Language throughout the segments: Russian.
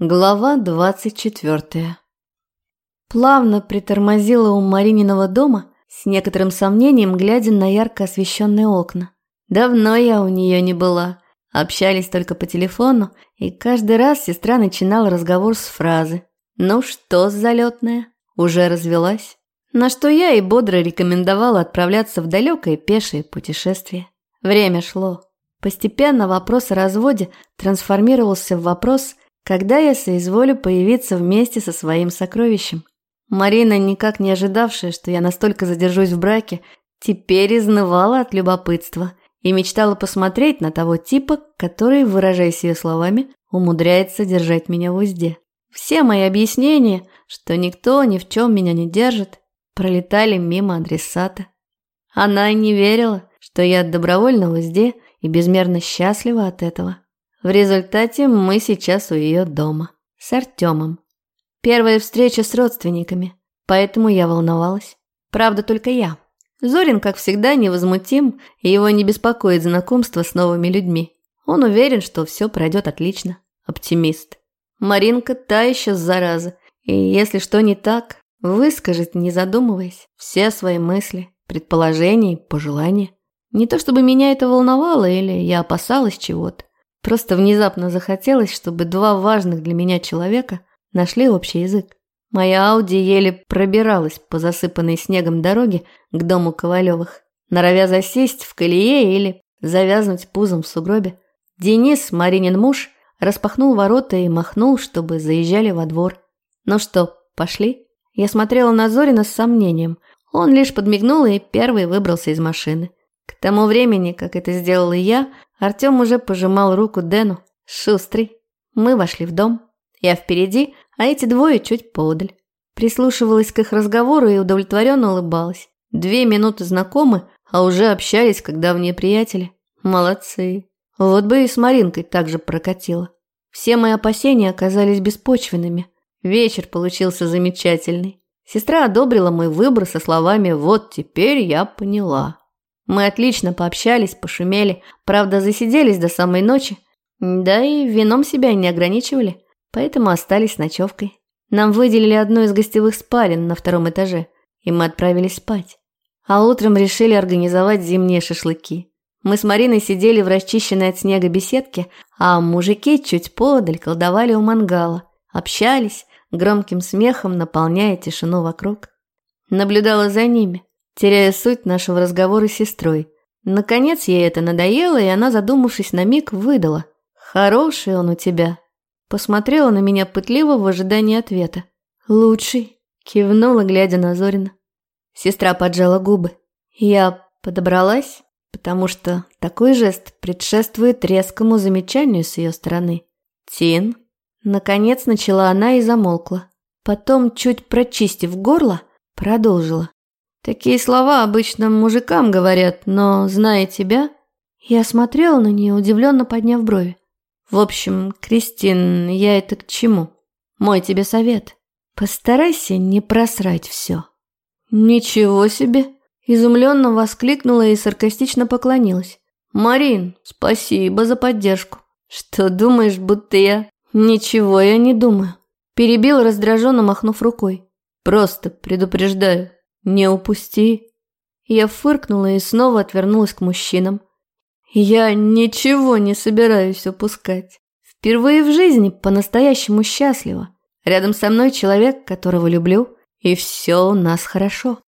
Глава двадцать четвертая. Плавно притормозила у Марининого дома, с некоторым сомнением глядя на ярко освещенные окна. Давно я у нее не была, общались только по телефону, и каждый раз сестра начинала разговор с фразы «Ну что, залетная, уже развелась?» На что я и бодро рекомендовала отправляться в далекое пешее путешествие. Время шло. Постепенно вопрос о разводе трансформировался в вопрос – когда я соизволю появиться вместе со своим сокровищем. Марина, никак не ожидавшая, что я настолько задержусь в браке, теперь изнывала от любопытства и мечтала посмотреть на того типа, который, выражаясь ее словами, умудряется держать меня в узде. Все мои объяснения, что никто ни в чем меня не держит, пролетали мимо адресата. Она не верила, что я добровольно в узде и безмерно счастлива от этого. В результате мы сейчас у ее дома. С Артемом. Первая встреча с родственниками, поэтому я волновалась. Правда, только я. Зорин, как всегда, невозмутим, и его не беспокоит знакомство с новыми людьми. Он уверен, что все пройдет отлично. Оптимист. Маринка та еще зараза, и если что не так, выскажет, не задумываясь, все свои мысли, предположения и пожелания. Не то чтобы меня это волновало или я опасалась чего-то. Просто внезапно захотелось, чтобы два важных для меня человека нашли общий язык. Моя Ауди еле пробиралась по засыпанной снегом дороге к дому Ковалевых, норовя засесть в колее или завязнуть пузом в сугробе. Денис, Маринин муж, распахнул ворота и махнул, чтобы заезжали во двор. «Ну что, пошли?» Я смотрела на Зорина с сомнением. Он лишь подмигнул и первый выбрался из машины. К тому времени, как это сделала я, Артем уже пожимал руку Дэну. Шустрый. Мы вошли в дом. Я впереди, а эти двое чуть поодаль. Прислушивалась к их разговору и удовлетворенно улыбалась. Две минуты знакомы, а уже общались, как давние приятели. Молодцы. Вот бы и с Маринкой так же прокатило. Все мои опасения оказались беспочвенными. Вечер получился замечательный. Сестра одобрила мой выбор со словами «Вот теперь я поняла». Мы отлично пообщались, пошумели, правда, засиделись до самой ночи. Да и вином себя не ограничивали, поэтому остались ночевкой. Нам выделили одну из гостевых спален на втором этаже, и мы отправились спать. А утром решили организовать зимние шашлыки. Мы с Мариной сидели в расчищенной от снега беседке, а мужики чуть подаль колдовали у мангала, общались, громким смехом наполняя тишину вокруг. Наблюдала за ними, теряя суть нашего разговора с сестрой. Наконец ей это надоело, и она, задумавшись на миг, выдала. «Хороший он у тебя». Посмотрела на меня пытливо в ожидании ответа. «Лучший», – кивнула, глядя на Зорина. Сестра поджала губы. Я подобралась, потому что такой жест предшествует резкому замечанию с ее стороны. «Тин?» Наконец начала она и замолкла. Потом, чуть прочистив горло, продолжила. Такие слова обычно мужикам говорят, но, зная тебя, я смотрела на нее, удивленно подняв брови. В общем, Кристин, я это к чему? Мой тебе совет. Постарайся не просрать все. Ничего себе! Изумленно воскликнула и саркастично поклонилась. Марин, спасибо за поддержку. Что думаешь, будто я... Ничего я не думаю. Перебил раздраженно, махнув рукой. Просто предупреждаю, не упусти. Я фыркнула и снова отвернулась к мужчинам. Я ничего не собираюсь упускать. Впервые в жизни по-настоящему счастлива. Рядом со мной человек, которого люблю, и все у нас хорошо.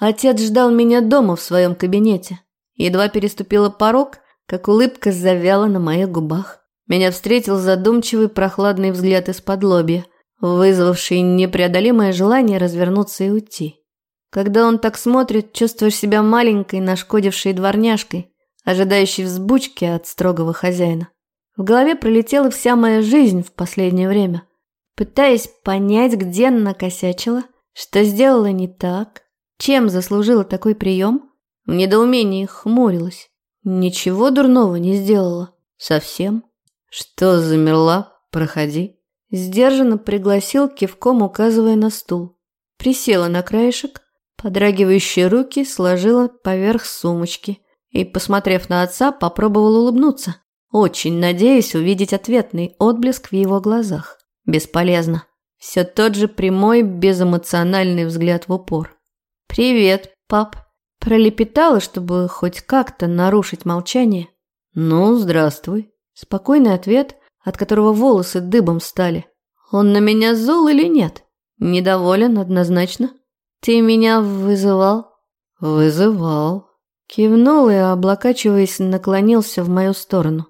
Отец ждал меня дома в своем кабинете. Едва переступила порог, как улыбка завяла на моих губах. Меня встретил задумчивый прохладный взгляд из-под лобья, вызвавший непреодолимое желание развернуться и уйти. Когда он так смотрит, чувствуешь себя маленькой, нашкодившей дворняжкой, ожидающей взбучки от строгого хозяина. В голове пролетела вся моя жизнь в последнее время. Пытаясь понять, где накосячила, что сделала не так, чем заслужила такой прием, в недоумении хмурилась. Ничего дурного не сделала. Совсем. Что замерла? Проходи. Сдержанно пригласил, кивком указывая на стул. Присела на краешек, Подрагивающие руки сложила поверх сумочки и, посмотрев на отца, попробовала улыбнуться, очень надеясь увидеть ответный отблеск в его глазах. Бесполезно. Все тот же прямой, безэмоциональный взгляд в упор. «Привет, пап», Пролепетала, чтобы хоть как-то нарушить молчание. «Ну, здравствуй». Спокойный ответ, от которого волосы дыбом стали. «Он на меня зол или нет?» «Недоволен, однозначно». «Ты меня вызывал?» «Вызывал». Кивнул и, облокачиваясь, наклонился в мою сторону.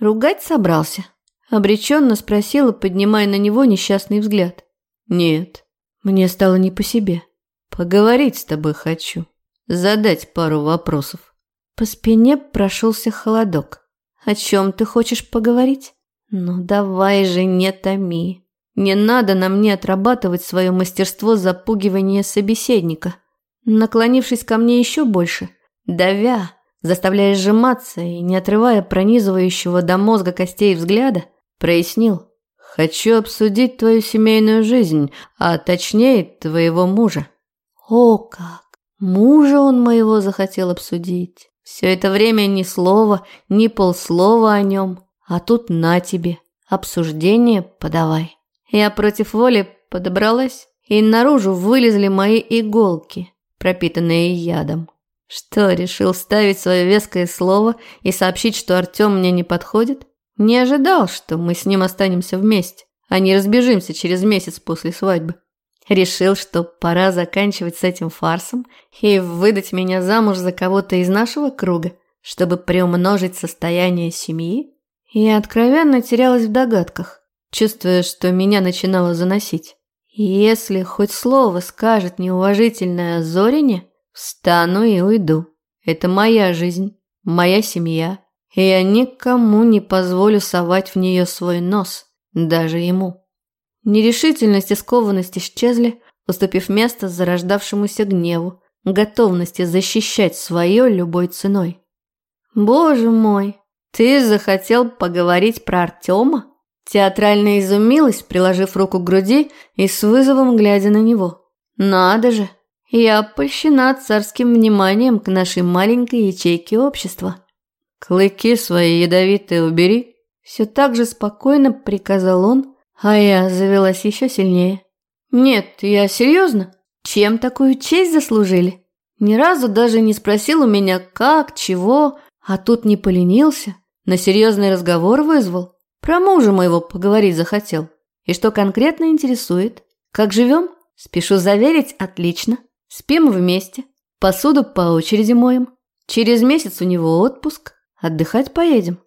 «Ругать собрался?» Обреченно спросила, поднимая на него несчастный взгляд. «Нет». Мне стало не по себе. «Поговорить с тобой хочу» задать пару вопросов. По спине прошелся холодок. О чем ты хочешь поговорить? Ну давай же, не томи. Не надо на мне отрабатывать свое мастерство запугивания собеседника. Наклонившись ко мне еще больше, давя, заставляя сжиматься и не отрывая пронизывающего до мозга костей взгляда, прояснил. «Хочу обсудить твою семейную жизнь, а точнее твоего мужа». «О как! Мужа он моего захотел обсудить. Все это время ни слова, ни полслова о нем. А тут на тебе, обсуждение подавай. Я против воли подобралась, и наружу вылезли мои иголки, пропитанные ядом. Что, решил ставить свое веское слово и сообщить, что Артем мне не подходит? Не ожидал, что мы с ним останемся вместе, а не разбежимся через месяц после свадьбы. Решил, что пора заканчивать с этим фарсом и выдать меня замуж за кого-то из нашего круга, чтобы приумножить состояние семьи? Я откровенно терялась в догадках, чувствуя, что меня начинало заносить. Если хоть слово скажет неуважительное о Зорине, встану и уйду. Это моя жизнь, моя семья, и я никому не позволю совать в нее свой нос, даже ему. Нерешительность и скованность исчезли, уступив место зарождавшемуся гневу, готовности защищать свое любой ценой. «Боже мой, ты захотел поговорить про Артема?» Театрально изумилась, приложив руку к груди и с вызовом глядя на него. «Надо же, я польщена царским вниманием к нашей маленькой ячейке общества». «Клыки свои ядовитые убери», – все так же спокойно приказал он, а я завелась еще сильнее. Нет, я серьезно? Чем такую честь заслужили? Ни разу даже не спросил у меня, как, чего, а тут не поленился, на серьезный разговор вызвал. Про мужа моего поговорить захотел. И что конкретно интересует? Как живем? Спешу заверить, отлично. Спим вместе. Посуду по очереди моем. Через месяц у него отпуск. Отдыхать поедем.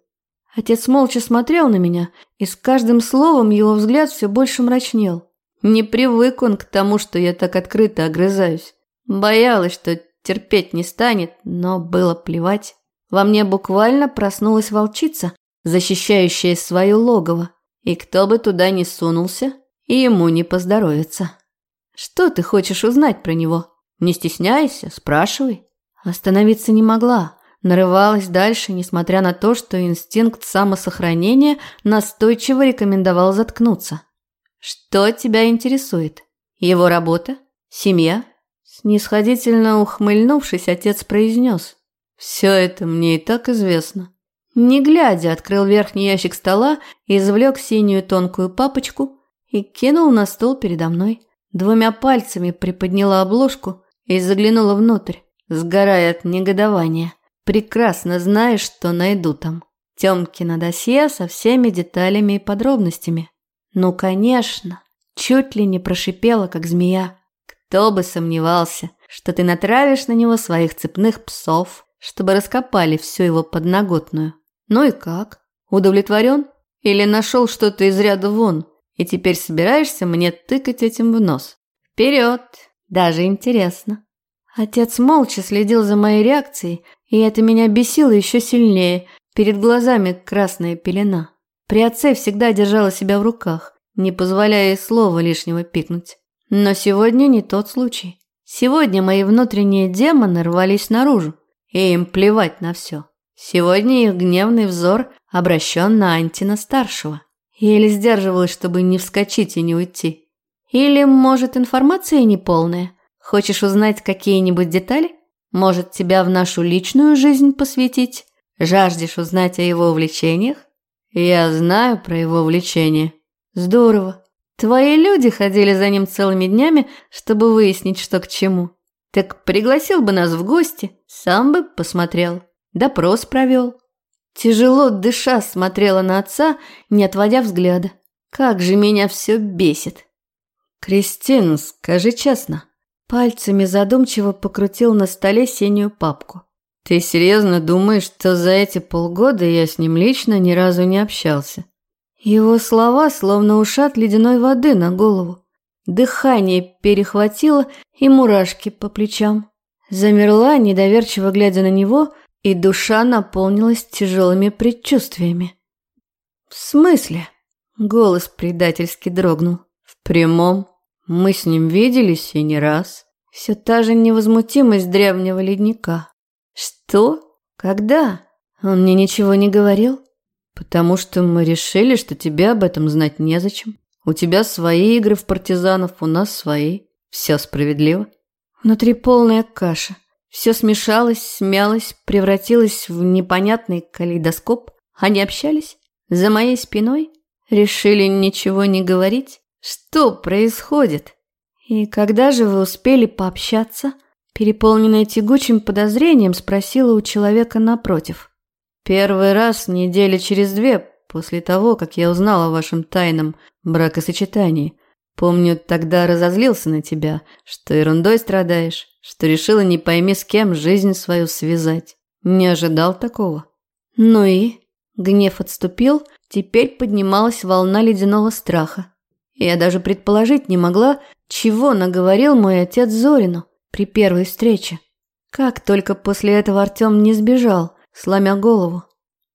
Отец молча смотрел на меня, и с каждым словом его взгляд все больше мрачнел. Не привык он к тому, что я так открыто огрызаюсь. Боялась, что терпеть не станет, но было плевать. Во мне буквально проснулась волчица, защищающая свое логово. И кто бы туда ни сунулся, и ему не поздоровится. Что ты хочешь узнать про него? Не стесняйся, спрашивай. Остановиться не могла. Нарывалась дальше, несмотря на то, что инстинкт самосохранения настойчиво рекомендовал заткнуться. «Что тебя интересует? Его работа? Семья?» Снисходительно ухмыльнувшись, отец произнес. «Все это мне и так известно». Не глядя, открыл верхний ящик стола, извлек синюю тонкую папочку и кинул на стол передо мной. Двумя пальцами приподняла обложку и заглянула внутрь, сгорая от негодования. Прекрасно знаешь, что найду там. Тёмкино досье со всеми деталями и подробностями. Ну, конечно, чуть ли не прошипела, как змея. Кто бы сомневался, что ты натравишь на него своих цепных псов, чтобы раскопали всю его подноготную. Ну и как? Удовлетворен? Или нашел что-то из ряда вон, и теперь собираешься мне тыкать этим в нос? Вперед! Даже интересно. Отец молча следил за моей реакцией, и это меня бесило еще сильнее. Перед глазами красная пелена. При отце всегда держала себя в руках, не позволяя и слова лишнего пикнуть. Но сегодня не тот случай. Сегодня мои внутренние демоны рвались наружу, и им плевать на все. Сегодня их гневный взор обращен на Антина-старшего. Еле сдерживалась, чтобы не вскочить и не уйти. Или, может, информация неполная? Хочешь узнать какие-нибудь детали? Может, тебя в нашу личную жизнь посвятить? Жаждешь узнать о его увлечениях? Я знаю про его увлечения. Здорово. Твои люди ходили за ним целыми днями, чтобы выяснить, что к чему. Так пригласил бы нас в гости, сам бы посмотрел, допрос провел. Тяжело дыша смотрела на отца, не отводя взгляда. Как же меня все бесит. Кристин, скажи честно. Пальцами задумчиво покрутил на столе синюю папку. Ты серьезно думаешь, что за эти полгода я с ним лично ни разу не общался? Его слова словно ушат ледяной воды на голову. Дыхание перехватило и мурашки по плечам. Замерла, недоверчиво глядя на него, и душа наполнилась тяжелыми предчувствиями. «В смысле?» – голос предательски дрогнул. «В прямом. Мы с ним виделись и не раз. Все та же невозмутимость древнего ледника. Что? Когда? Он мне ничего не говорил?» «Потому что мы решили, что тебе об этом знать незачем. У тебя свои игры в партизанов, у нас свои. Все справедливо». Внутри полная каша. Все смешалось, смялось, превратилось в непонятный калейдоскоп. Они общались? За моей спиной? Решили ничего не говорить? Что происходит? И когда же вы успели пообщаться? Переполненная тягучим подозрением спросила у человека напротив. Первый раз недели через две после того, как я узнал о вашем тайном бракосочетании. Помню, тогда разозлился на тебя, что ерундой страдаешь, что решила не пойми с кем жизнь свою связать. Не ожидал такого. Ну и? Гнев отступил, теперь поднималась волна ледяного страха. Я даже предположить не могла, чего наговорил мой отец Зорину при первой встрече. Как только после этого Артем не сбежал, сломя голову.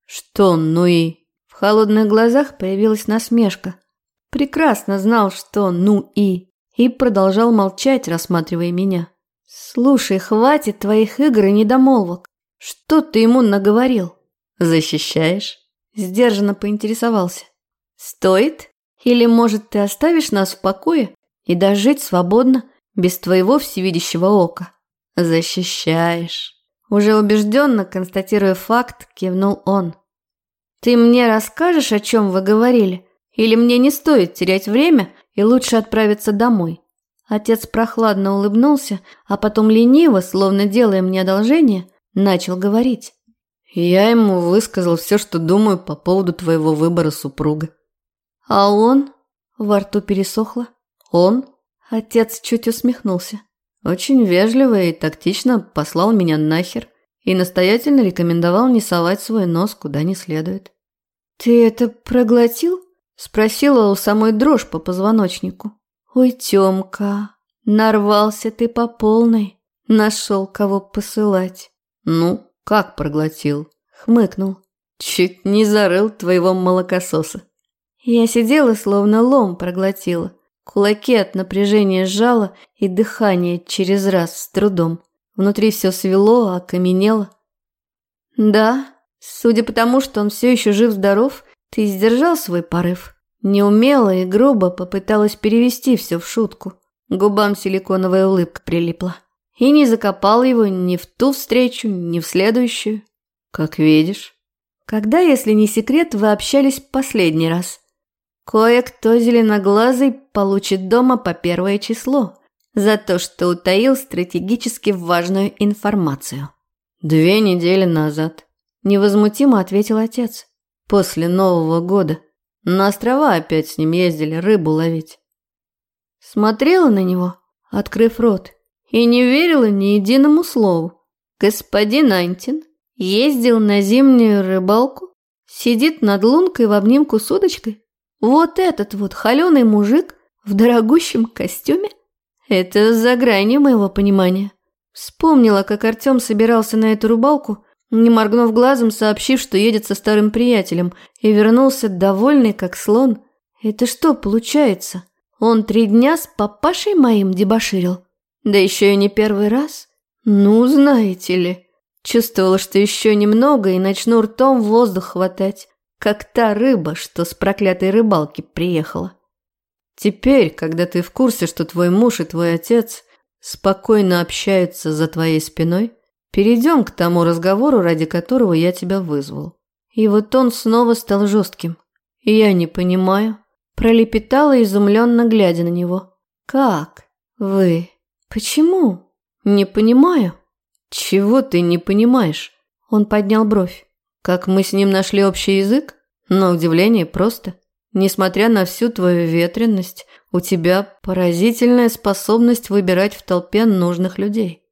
«Что, ну и...» В холодных глазах появилась насмешка. Прекрасно знал, что «ну и...» и продолжал молчать, рассматривая меня. «Слушай, хватит твоих игр и недомолвок. Что ты ему наговорил?» «Защищаешь?» Сдержанно поинтересовался. «Стоит? Или, может, ты оставишь нас в покое и дожить свободно, без твоего всевидящего ока?» «Защищаешь». Уже убежденно, констатируя факт, кивнул он. «Ты мне расскажешь, о чем вы говорили? Или мне не стоит терять время и лучше отправиться домой?» Отец прохладно улыбнулся, а потом лениво, словно делая мне одолжение, начал говорить. «Я ему высказал все, что думаю по поводу твоего выбора супруга». «А он?» Во рту пересохло. «Он?» Отец чуть усмехнулся. Очень вежливо и тактично послал меня нахер и настоятельно рекомендовал не совать свой нос куда не следует. «Ты это проглотил?» – спросила у самой дрожь по позвоночнику. «Ой, Тёмка, нарвался ты по полной, нашел кого посылать». «Ну, как проглотил?» – хмыкнул. «Чуть не зарыл твоего молокососа». Я сидела, словно лом проглотила, Кулаки от напряжения сжало и дыхание через раз с трудом. Внутри все свело, окаменело. «Да, судя по тому, что он все еще жив-здоров, ты сдержал свой порыв». Неумело и грубо попыталась перевести все в шутку. Губам силиконовая улыбка прилипла. И не закопал его ни в ту встречу, ни в следующую. Как видишь. Когда, если не секрет, вы общались последний раз? Кое-кто зеленоглазый получит дома по первое число за то, что утаил стратегически важную информацию. Две недели назад, невозмутимо ответил отец. После Нового года. На острова опять с ним ездили рыбу ловить. Смотрела на него, открыв рот, и не верила ни единому слову. Господин Антин ездил на зимнюю рыбалку, сидит над лункой в обнимку с удочкой, вот этот вот холеный мужик в дорогущем костюме? Это за гранью моего понимания. Вспомнила, как Артем собирался на эту рыбалку, не моргнув глазом, сообщив, что едет со старым приятелем, и вернулся довольный, как слон. Это что получается? Он три дня с папашей моим дебоширил? Да еще и не первый раз? Ну, знаете ли. Чувствовала, что еще немного и начну ртом воздух хватать как та рыба, что с проклятой рыбалки приехала. Теперь, когда ты в курсе, что твой муж и твой отец спокойно общаются за твоей спиной, перейдем к тому разговору, ради которого я тебя вызвал. И вот он снова стал жестким. Я не понимаю. Пролепетала, изумленно глядя на него. Как? Вы? Почему? Не понимаю. Чего ты не понимаешь? Он поднял бровь. Как мы с ним нашли общий язык? На удивление просто. Несмотря на всю твою ветренность, у тебя поразительная способность выбирать в толпе нужных людей.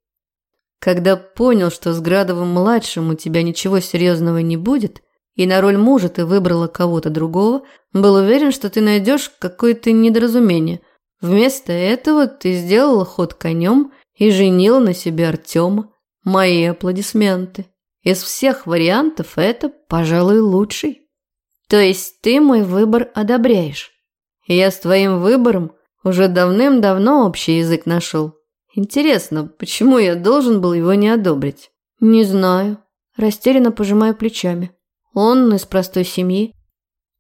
Когда понял, что с Градовым-младшим у тебя ничего серьезного не будет, и на роль мужа ты выбрала кого-то другого, был уверен, что ты найдешь какое-то недоразумение. Вместо этого ты сделала ход конем и женила на себе Артема. Мои аплодисменты. Из всех вариантов это, пожалуй, лучший. То есть ты мой выбор одобряешь? Я с твоим выбором уже давным-давно общий язык нашел. Интересно, почему я должен был его не одобрить? Не знаю. Растерянно пожимаю плечами. Он из простой семьи.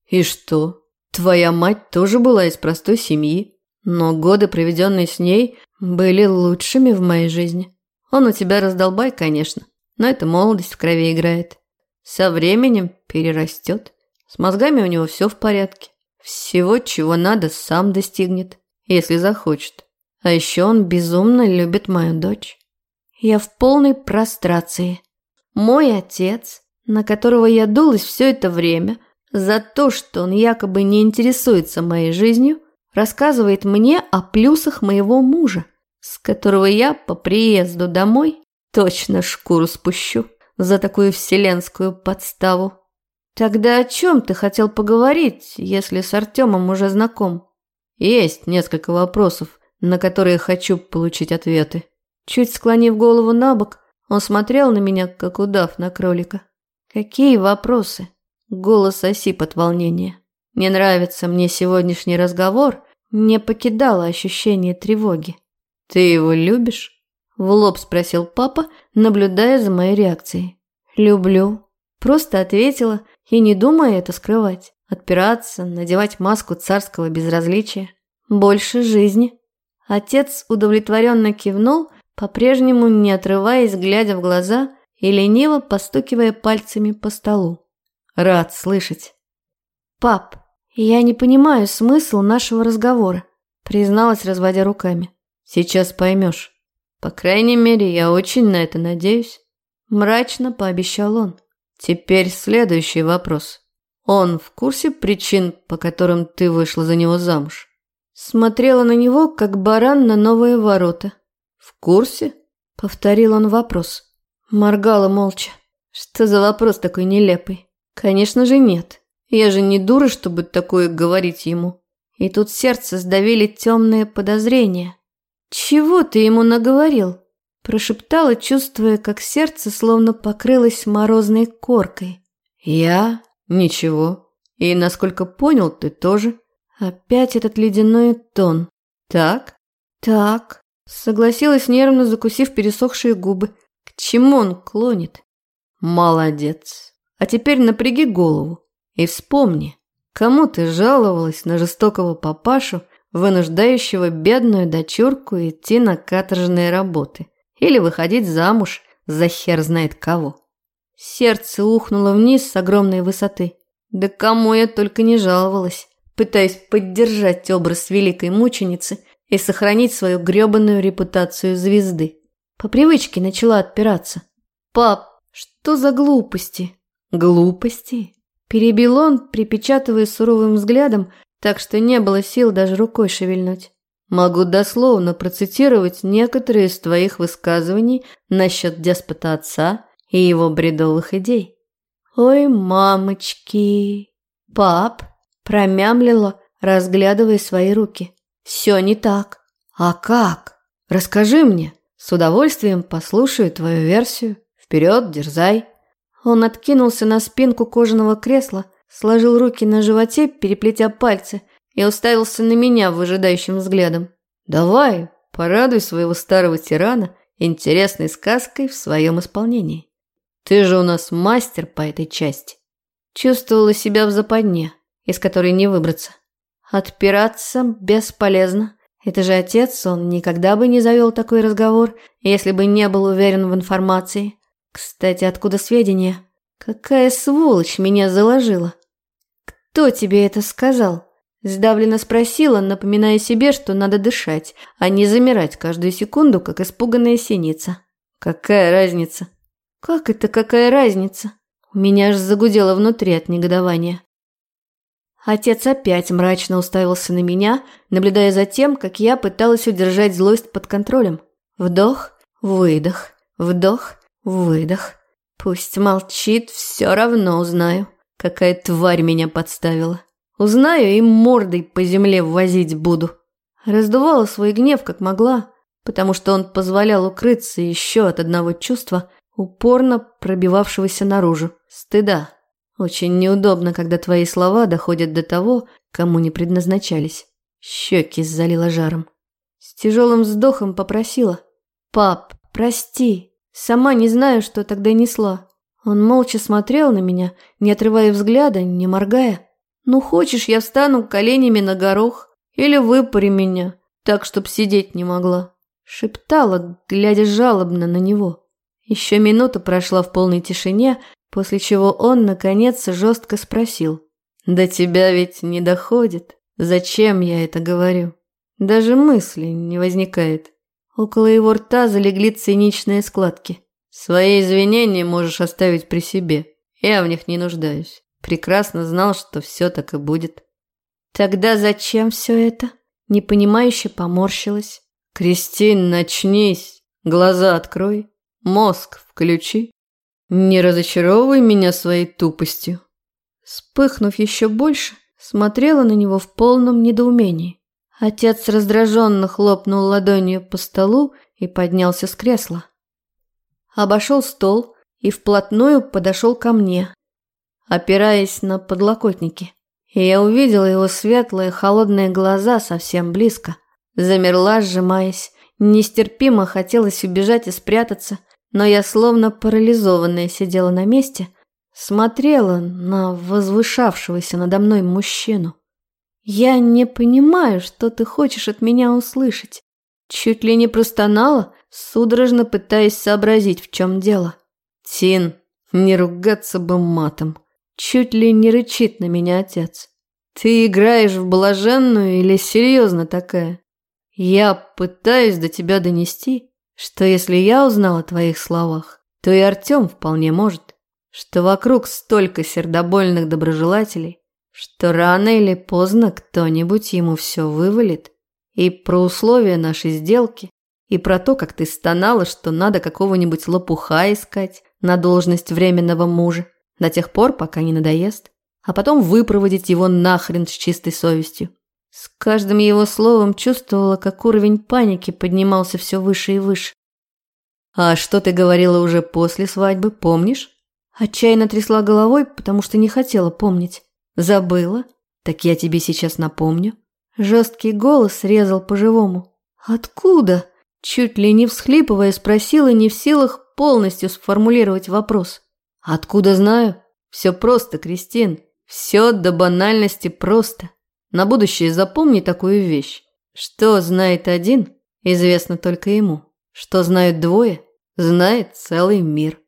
И что? Твоя мать тоже была из простой семьи, но годы, проведенные с ней, были лучшими в моей жизни. Он у тебя раздолбай, конечно, но это молодость в крови играет. Со временем перерастет. С мозгами у него все в порядке. Всего, чего надо, сам достигнет, если захочет. А еще он безумно любит мою дочь. Я в полной прострации. Мой отец, на которого я дулась все это время, за то, что он якобы не интересуется моей жизнью, рассказывает мне о плюсах моего мужа, с которого я по приезду домой точно шкуру спущу за такую вселенскую подставу. Тогда о чем ты хотел поговорить, если с Артемом уже знаком? Есть несколько вопросов, на которые хочу получить ответы. Чуть склонив голову на бок, он смотрел на меня, как удав на кролика. Какие вопросы? Голос осип от волнения. Не нравится мне сегодняшний разговор, не покидало ощущение тревоги. Ты его любишь? В лоб спросил папа, наблюдая за моей реакцией. Люблю. Просто ответила и не думая это скрывать, отпираться, надевать маску царского безразличия. Больше жизни. Отец удовлетворенно кивнул, по-прежнему не отрываясь, глядя в глаза и лениво постукивая пальцами по столу. Рад слышать. Пап, я не понимаю смысл нашего разговора, призналась, разводя руками. Сейчас поймешь. По крайней мере, я очень на это надеюсь. Мрачно пообещал он. Теперь следующий вопрос. Он в курсе причин, по которым ты вышла за него замуж? Смотрела на него, как баран на новые ворота. В курсе? Повторил он вопрос. Моргала молча. Что за вопрос такой нелепый? Конечно же нет. Я же не дура, чтобы такое говорить ему. И тут сердце сдавили темные подозрения. Чего ты ему наговорил? Прошептала, чувствуя, как сердце словно покрылось морозной коркой. «Я? Ничего. И, насколько понял, ты тоже?» Опять этот ледяной тон. «Так?» «Так», — согласилась нервно, закусив пересохшие губы. «К чему он клонит?» «Молодец. А теперь напряги голову и вспомни, кому ты жаловалась на жестокого папашу, вынуждающего бедную дочурку идти на каторжные работы?» Или выходить замуж за хер знает кого. Сердце ухнуло вниз с огромной высоты. Да кому я только не жаловалась, пытаясь поддержать образ великой мученицы и сохранить свою грёбаную репутацию звезды. По привычке начала отпираться. «Пап, что за глупости?» «Глупости?» Перебил он, припечатывая суровым взглядом, так что не было сил даже рукой шевельнуть. Могу дословно процитировать некоторые из твоих высказываний насчет деспота отца и его бредовых идей. «Ой, мамочки!» «Пап!» – промямлила, разглядывая свои руки. «Все не так». «А как? Расскажи мне. С удовольствием послушаю твою версию. Вперед, дерзай». Он откинулся на спинку кожаного кресла, сложил руки на животе, переплетя пальцы, и уставился на меня выжидающим взглядом. «Давай, порадуй своего старого тирана интересной сказкой в своем исполнении. Ты же у нас мастер по этой части». Чувствовала себя в западне, из которой не выбраться. Отпираться бесполезно. Это же отец, он никогда бы не завел такой разговор, если бы не был уверен в информации. Кстати, откуда сведения? Какая сволочь меня заложила? Кто тебе это сказал? Сдавленно спросила, напоминая себе, что надо дышать, а не замирать каждую секунду, как испуганная синица. Какая разница? Как это какая разница? У меня аж загудело внутри от негодования. Отец опять мрачно уставился на меня, наблюдая за тем, как я пыталась удержать злость под контролем. Вдох, выдох, вдох, выдох. Пусть молчит, все равно узнаю, какая тварь меня подставила. Узнаю и мордой по земле возить буду. Раздувала свой гнев как могла, потому что он позволял укрыться еще от одного чувства, упорно пробивавшегося наружу – стыда. Очень неудобно, когда твои слова доходят до того, кому не предназначались. Щеки залила жаром. С тяжелым вздохом попросила. «Пап, прости. Сама не знаю, что тогда несла». Он молча смотрел на меня, не отрывая взгляда, не моргая. «Ну, хочешь, я встану коленями на горох? Или выпари меня, так, чтоб сидеть не могла?» Шептала, глядя жалобно на него. Еще минута прошла в полной тишине, После чего он, наконец, жестко спросил. «До тебя ведь не доходит. Зачем я это говорю? Даже мысли не возникает». Около его рта залегли циничные складки. «Свои извинения можешь оставить при себе. Я в них не нуждаюсь. Прекрасно знал, что все так и будет». «Тогда зачем все это?» Непонимающе поморщилась. «Кристин, начнись. Глаза открой. Мозг включи. Не разочаровывай меня своей тупостью. Вспыхнув еще больше, смотрела на него в полном недоумении. Отец раздраженно хлопнул ладонью по столу и поднялся с кресла. Обошел стол и вплотную подошел ко мне, опираясь на подлокотники. И я увидела его светлые холодные глаза совсем близко. Замерла, сжимаясь. Нестерпимо хотелось убежать и спрятаться, но я словно парализованная сидела на месте, смотрела на возвышавшегося надо мной мужчину. «Я не понимаю, что ты хочешь от меня услышать». Чуть ли не простонала, судорожно пытаясь сообразить, в чем дело. «Тин, не ругаться бы матом». Чуть ли не рычит на меня отец. «Ты играешь в блаженную или серьезно такая? Я пытаюсь до тебя донести, что если я узнал о твоих словах, то и Артем вполне может, что вокруг столько сердобольных доброжелателей, что рано или поздно кто-нибудь ему все вывалит. И про условия нашей сделки, и про то, как ты стонала, что надо какого-нибудь лопуха искать на должность временного мужа, до тех пор, пока не надоест, а потом выпроводить его нахрен с чистой совестью. С каждым его словом чувствовала, как уровень паники поднимался все выше и выше. «А что ты говорила уже после свадьбы, помнишь?» Отчаянно трясла головой, потому что не хотела помнить. «Забыла? Так я тебе сейчас напомню». Жесткий голос резал по-живому. «Откуда?» Чуть ли не всхлипывая, спросила, не в силах полностью сформулировать вопрос. «Откуда знаю? Все просто, Кристин. Все до банальности просто. На будущее запомни такую вещь. Что знает один, известно только ему. Что знают двое, знает целый мир.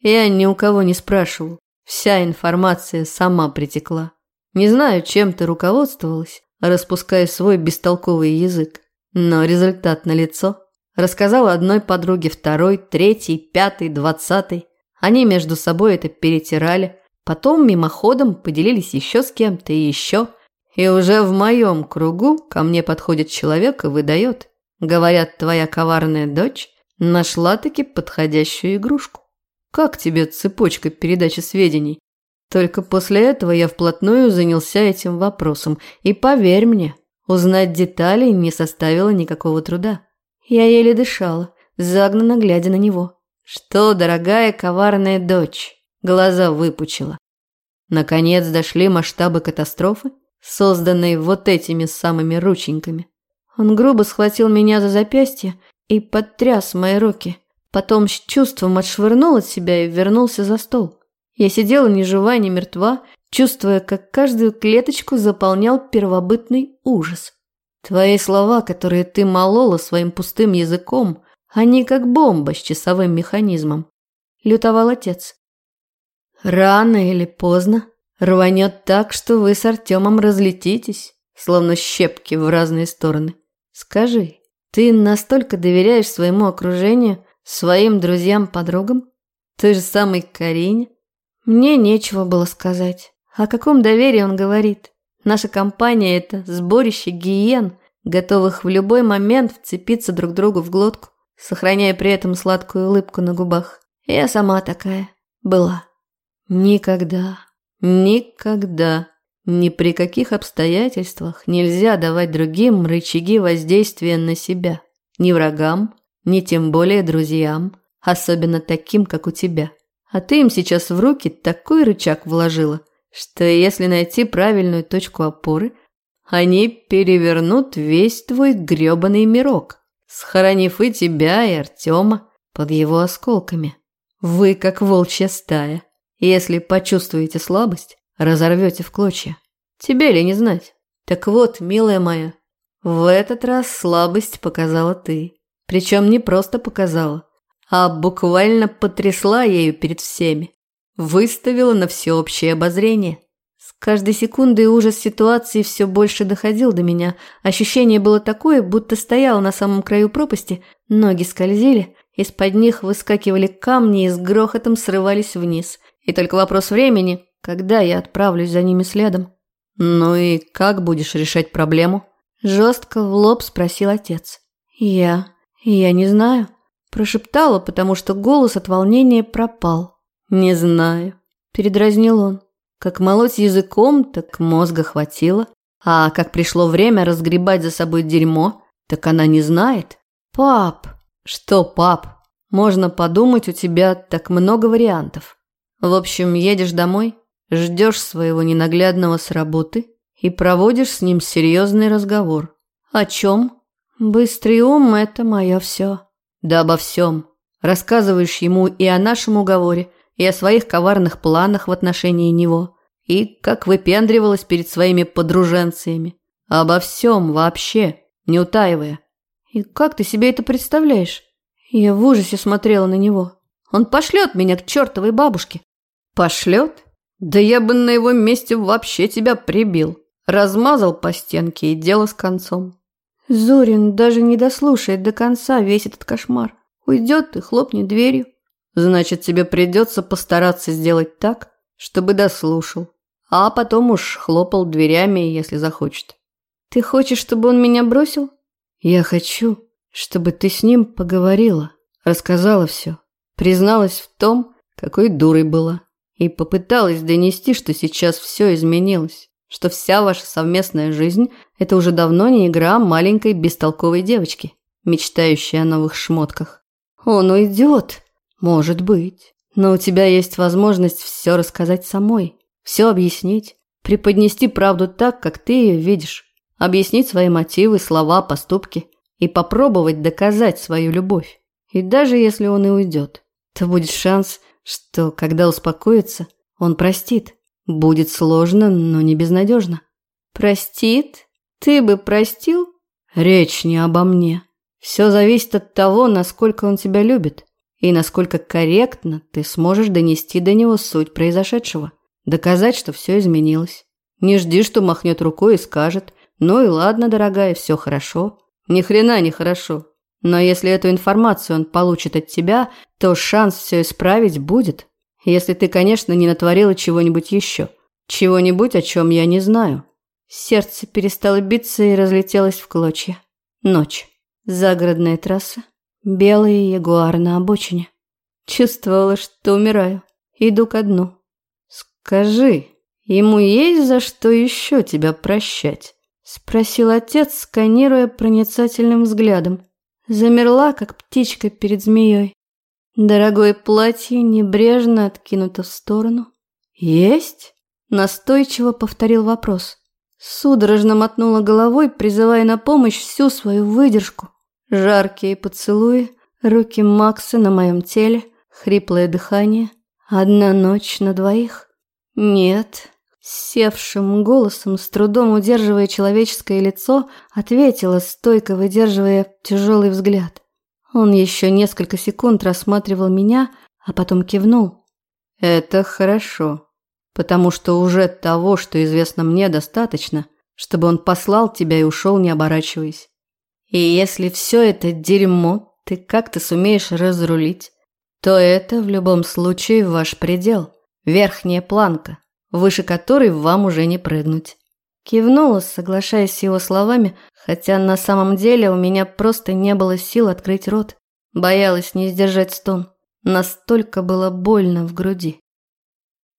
Я ни у кого не спрашивал. Вся информация сама притекла. Не знаю, чем ты руководствовалась, распуская свой бестолковый язык. Но результат налицо. Рассказала одной подруге, второй, третьей, пятой, двадцатой. Они между собой это перетирали. Потом мимоходом поделились еще с кем-то и еще. И уже в моем кругу ко мне подходит человек и выдает. Говорят, твоя коварная дочь нашла-таки подходящую игрушку. Как тебе цепочка передачи сведений? Только после этого я вплотную занялся этим вопросом. И поверь мне, узнать детали не составило никакого труда. Я еле дышала, загнанно глядя на него. Что, дорогая коварная дочь, глаза выпучила. Наконец дошли масштабы катастрофы? созданный вот этими самыми рученьками. Он грубо схватил меня за запястье и подтряс мои руки. Потом с чувством отшвырнул от себя и вернулся за стол. Я сидела ни жива, ни мертва, чувствуя, как каждую клеточку заполнял первобытный ужас. Твои слова, которые ты молола своим пустым языком, они как бомба с часовым механизмом. Лютовал отец. Рано или поздно рванет так, что вы с Артемом разлетитесь, словно щепки в разные стороны. Скажи, ты настолько доверяешь своему окружению, своим друзьям-подругам? Той же самой Карине? Мне нечего было сказать. О каком доверии он говорит? Наша компания – это сборище гиен, готовых в любой момент вцепиться друг другу в глотку, сохраняя при этом сладкую улыбку на губах. Я сама такая была. Никогда, никогда, ни при каких обстоятельствах нельзя давать другим рычаги воздействия на себя. Ни врагам, ни тем более друзьям, особенно таким, как у тебя. А ты им сейчас в руки такой рычаг вложила, что если найти правильную точку опоры, они перевернут весь твой грёбаный мирок, схоронив и тебя, и Артема под его осколками. Вы как волчья стая. Если почувствуете слабость, разорвете в клочья. Тебе ли не знать? Так вот, милая моя, в этот раз слабость показала ты. Причем не просто показала, а буквально потрясла ею перед всеми. Выставила на всеобщее обозрение. С каждой секундой ужас ситуации все больше доходил до меня. Ощущение было такое, будто стояла на самом краю пропасти, ноги скользили, из-под них выскакивали камни и с грохотом срывались вниз. И только вопрос времени, когда я отправлюсь за ними следом. «Ну и как будешь решать проблему?» Жестко в лоб спросил отец. «Я... я не знаю». Прошептала, потому что голос от волнения пропал. «Не знаю», – передразнил он. Как молоть языком, так мозга хватило. А как пришло время разгребать за собой дерьмо, так она не знает. «Пап!» «Что, пап? Можно подумать, у тебя так много вариантов. В общем, едешь домой, ждешь своего ненаглядного с работы и проводишь с ним серьезный разговор. О чем? Быстрый ум – это мое все. Да обо всем. Рассказываешь ему и о нашем уговоре, и о своих коварных планах в отношении него, и как выпендривалась перед своими подруженциями. Обо всем вообще, не утаивая. И как ты себе это представляешь? Я в ужасе смотрела на него. Он пошлет меня к чертовой бабушке. Пошлет? Да я бы на его месте вообще тебя прибил. Размазал по стенке и дело с концом. Зорин даже не дослушает до конца весь этот кошмар. Уйдет и хлопнет дверью. Значит, тебе придется постараться сделать так, чтобы дослушал. А потом уж хлопал дверями, если захочет. Ты хочешь, чтобы он меня бросил? Я хочу, чтобы ты с ним поговорила, рассказала все, призналась в том, какой дурой была, и попыталась донести, что сейчас все изменилось что вся ваша совместная жизнь – это уже давно не игра маленькой бестолковой девочки, мечтающей о новых шмотках. Он уйдет, может быть, но у тебя есть возможность все рассказать самой, все объяснить, преподнести правду так, как ты ее видишь, объяснить свои мотивы, слова, поступки и попробовать доказать свою любовь. И даже если он и уйдет, то будет шанс, что, когда успокоится, он простит. Будет сложно, но не безнадежно. Простит? Ты бы простил? Речь не обо мне. Все зависит от того, насколько он тебя любит и насколько корректно ты сможешь донести до него суть произошедшего. Доказать, что все изменилось. Не жди, что махнет рукой и скажет «Ну и ладно, дорогая, все хорошо». Ни хрена не хорошо. Но если эту информацию он получит от тебя, то шанс все исправить будет. Если ты, конечно, не натворила чего-нибудь еще. Чего-нибудь, о чем я не знаю. Сердце перестало биться и разлетелось в клочья. Ночь. Загородная трасса. Белый ягуар на обочине. Чувствовала, что умираю. Иду ко дну. Скажи, ему есть за что еще тебя прощать? Спросил отец, сканируя проницательным взглядом. Замерла, как птичка перед змеей. Дорогое платье небрежно откинуто в сторону. «Есть?» – настойчиво повторил вопрос. Судорожно мотнула головой, призывая на помощь всю свою выдержку. Жаркие поцелуи, руки Макса на моем теле, хриплое дыхание. Одна ночь на двоих? Нет. Севшим голосом, с трудом удерживая человеческое лицо, ответила, стойко выдерживая тяжелый взгляд. Он еще несколько секунд рассматривал меня, а потом кивнул. «Это хорошо, потому что уже того, что известно мне, достаточно, чтобы он послал тебя и ушел, не оборачиваясь. И если все это дерьмо ты как-то сумеешь разрулить, то это в любом случае ваш предел, верхняя планка, выше которой вам уже не прыгнуть. Кивнула, соглашаясь с его словами, хотя на самом деле у меня просто не было сил открыть рот. Боялась не сдержать стон. Настолько было больно в груди.